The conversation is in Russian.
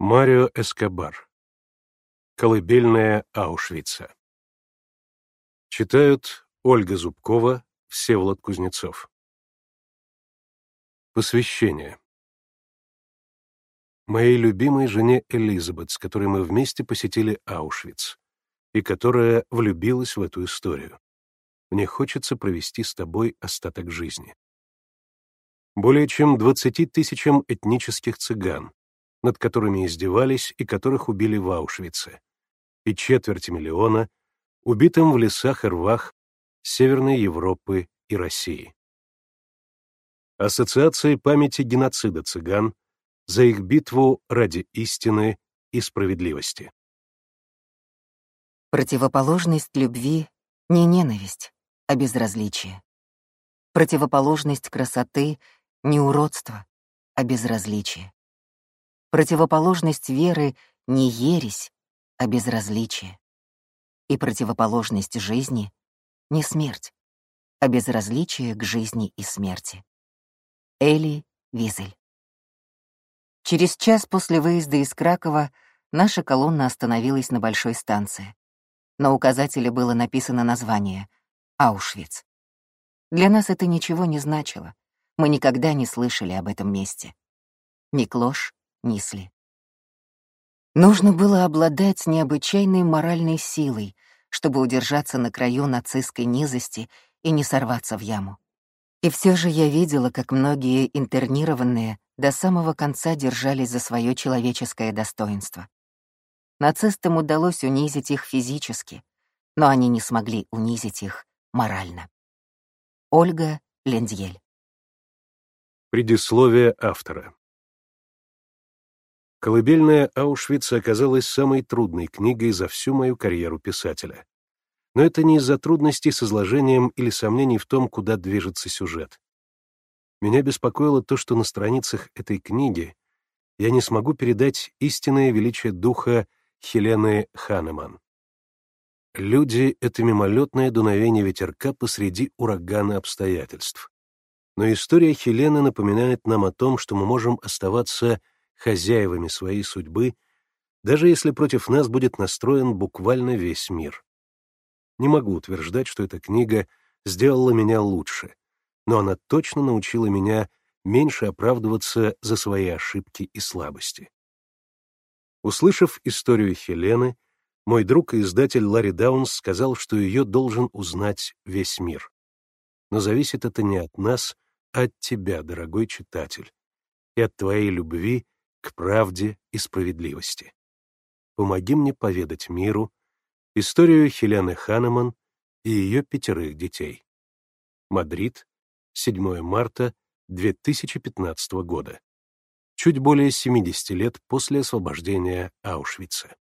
Марио Эскобар. Колыбельная Аушвица. Читают Ольга Зубкова, Всеволод Кузнецов. Посвящение. Моей любимой жене Элизабет, с которой мы вместе посетили Аушвиц, и которая влюбилась в эту историю. Мне хочется провести с тобой остаток жизни. Более чем 20 тысячам этнических цыган, над которыми издевались и которых убили в Аушвице, и четверть миллиона убитым в лесах и рвах Северной Европы и России. Ассоциации памяти геноцида цыган за их битву ради истины и справедливости. Противоположность любви — не ненависть, а безразличие. Противоположность красоты — не уродство, а безразличие. Противоположность веры — не ересь, а безразличие. И противоположность жизни — не смерть, а безразличие к жизни и смерти. Эли Визель. Через час после выезда из Кракова наша колонна остановилась на большой станции. На указателе было написано название — Аушвиц. Для нас это ничего не значило. Мы никогда не слышали об этом месте. Миклош Нисли. Нужно было обладать необычайной моральной силой, чтобы удержаться на краю нацистской низости и не сорваться в яму. И все же я видела, как многие интернированные до самого конца держались за свое человеческое достоинство. Нацистам удалось унизить их физически, но они не смогли унизить их морально. Ольга Лендьель. Предисловие автора. Колыбельная Аушвица оказалась самой трудной книгой за всю мою карьеру писателя. Но это не из-за трудностей с изложением или сомнений в том, куда движется сюжет. Меня беспокоило то, что на страницах этой книги я не смогу передать истинное величие духа Хелены Ханеман. Люди — это мимолетное дуновение ветерка посреди урагана обстоятельств. Но история Хелены напоминает нам о том, что мы можем оставаться хозяевами своей судьбы, даже если против нас будет настроен буквально весь мир. Не могу утверждать, что эта книга сделала меня лучше, но она точно научила меня меньше оправдываться за свои ошибки и слабости. Услышав историю Хелены, мой друг и издатель Ларри Даунс сказал, что ее должен узнать весь мир. Но зависит это не от нас, а от тебя, дорогой читатель, и от твоей любви — к правде и справедливости. Помоги мне поведать миру историю Хелены Ханеман и ее пятерых детей. Мадрид, 7 марта 2015 года. Чуть более 70 лет после освобождения Аушвица.